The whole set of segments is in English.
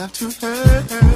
love to her.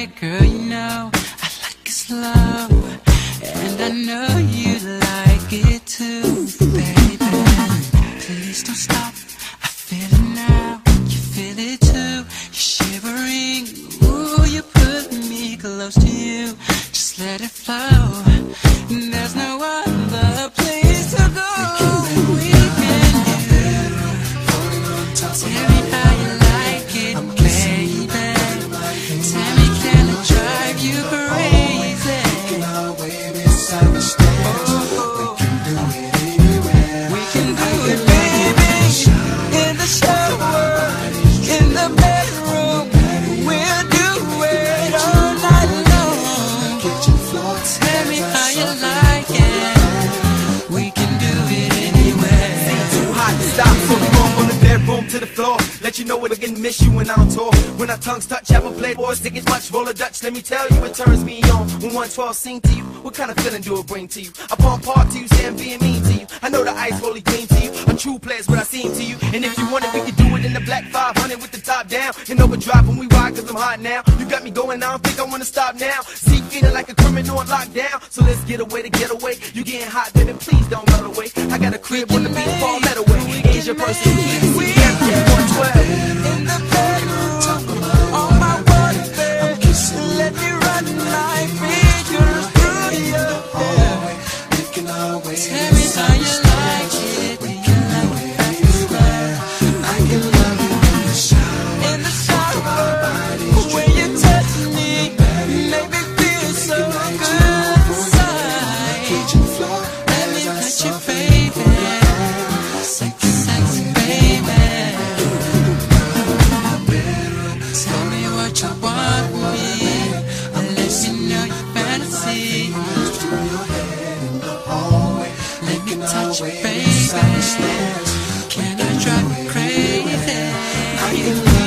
A night, girl. You know I like it slow, and I know you like it too, baby. Please don't stop. Tell me how you like it. We can do it anywhere. too hot to stop, so we go from the bedroom to the floor. Let you know what again miss you when I'm on tour. When our tongues touch, have a play boys, think it's much roller Dutch. Let me tell you, it turns me on. When 112 sing to you, what kind of feeling do it bring to you? I pump hard to you, say I'm being mean to you. I know the ice really clean to you. A true player's what I seem to you. And if you want it, we can do it in the black 500 with the top down. And overdrive when we ride, cause I'm hot now. You got me going, I don't think I wanna stop now. See, feeling like a criminal on lockdown. So let's get away to get away. You getting hot, baby, please don't run away. I got a crib on the beach, fall that away. Is your person what I want for me Unless you know your fantasy Through your head in the hallway Let me touch it, baby Can I drive you crazy? Are you